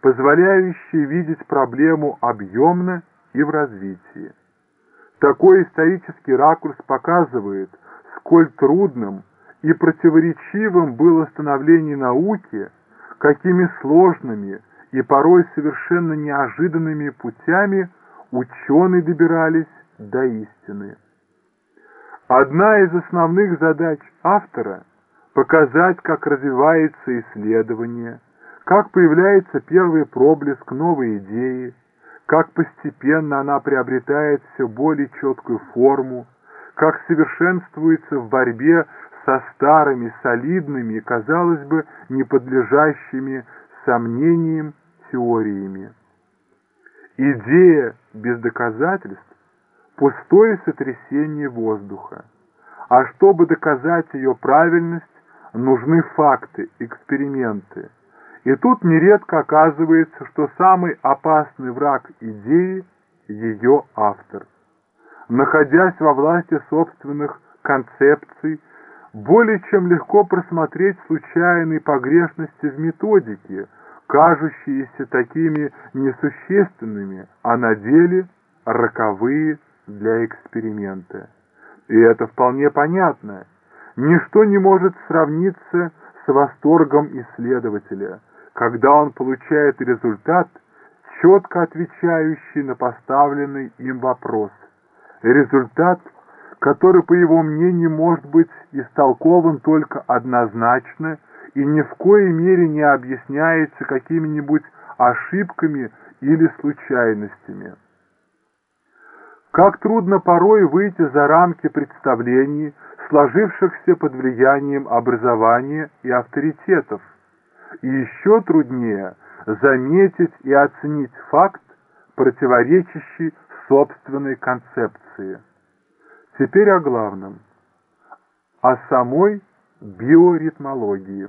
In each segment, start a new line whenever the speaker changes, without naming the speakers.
позволяющие видеть проблему объемно и в развитии. Такой исторический ракурс показывает, сколь трудным и противоречивым было становление науки, какими сложными и порой совершенно неожиданными путями ученые добирались до истины. Одна из основных задач автора – показать, как развивается исследование, как появляется первый проблеск новой идеи, как постепенно она приобретает все более четкую форму, как совершенствуется в борьбе со старыми, солидными и, казалось бы, не подлежащими сомнениям теориями. Идея без доказательств – пустое сотрясение воздуха. А чтобы доказать ее правильность, нужны факты, эксперименты. И тут нередко оказывается, что самый опасный враг идеи – ее автор. Находясь во власти собственных концепций, более чем легко просмотреть случайные погрешности в методике, кажущиеся такими несущественными, а на деле роковые для эксперимента. И это вполне понятно. Ничто не может сравниться с восторгом исследователя, когда он получает результат, четко отвечающий на поставленный им вопрос. Результат – который, по его мнению, может быть истолкован только однозначно и ни в коей мере не объясняется какими-нибудь ошибками или случайностями. Как трудно порой выйти за рамки представлений, сложившихся под влиянием образования и авторитетов, и еще труднее заметить и оценить факт, противоречащий собственной концепции. Теперь о главном. О самой биоритмологии.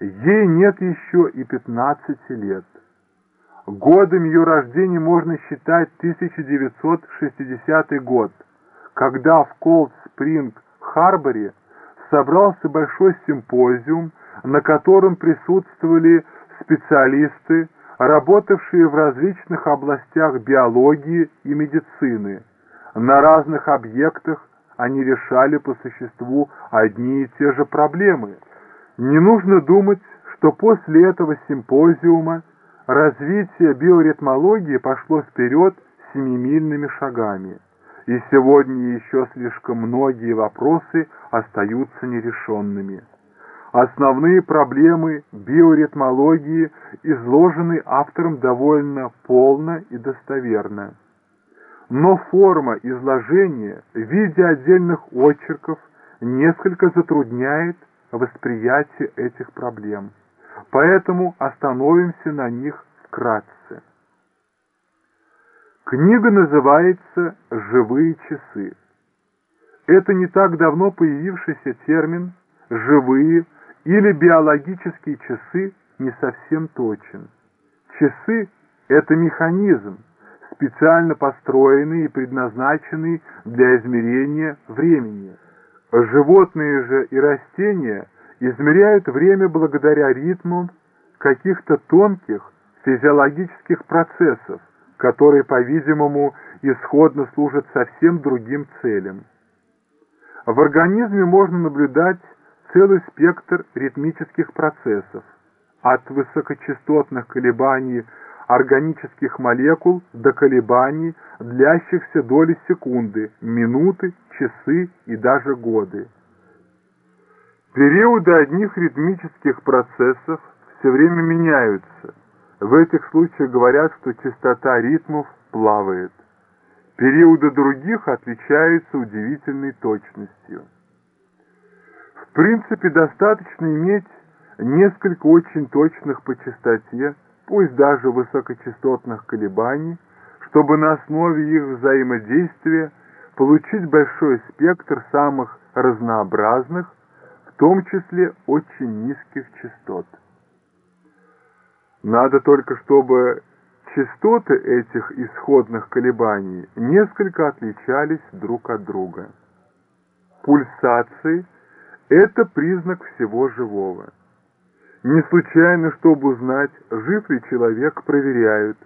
Ей нет еще и 15 лет. Годом ее рождения можно считать 1960 год, когда в Колд-Спринг-Харборе собрался большой симпозиум, на котором присутствовали специалисты, работавшие в различных областях биологии и медицины – на разных объектах они решали по существу одни и те же проблемы. Не нужно думать, что после этого симпозиума развитие биоритмологии пошло вперед семимильными шагами. И сегодня еще слишком многие вопросы остаются нерешенными. Основные проблемы биоритмологии изложены автором довольно полно и достоверно но форма изложения в виде отдельных очерков несколько затрудняет восприятие этих проблем. Поэтому остановимся на них вкратце. Книга называется «Живые часы». Это не так давно появившийся термин «живые» или «биологические часы» не совсем точен. Часы – это механизм, специально построенный и предназначенный для измерения времени. Животные же и растения измеряют время благодаря ритмам каких-то тонких физиологических процессов, которые, по-видимому, исходно служат совсем другим целям. В организме можно наблюдать целый спектр ритмических процессов, от высокочастотных колебаний органических молекул до колебаний, длящихся доли секунды, минуты, часы и даже годы. Периоды одних ритмических процессов все время меняются. В этих случаях говорят, что частота ритмов плавает. Периоды других отличаются удивительной точностью. В принципе, достаточно иметь несколько очень точных по частоте, пусть даже высокочастотных колебаний, чтобы на основе их взаимодействия получить большой спектр самых разнообразных, в том числе очень низких частот. Надо только, чтобы частоты этих исходных колебаний несколько отличались друг от друга. Пульсации – это признак всего живого. Не случайно, чтобы узнать, жив ли человек, проверяют,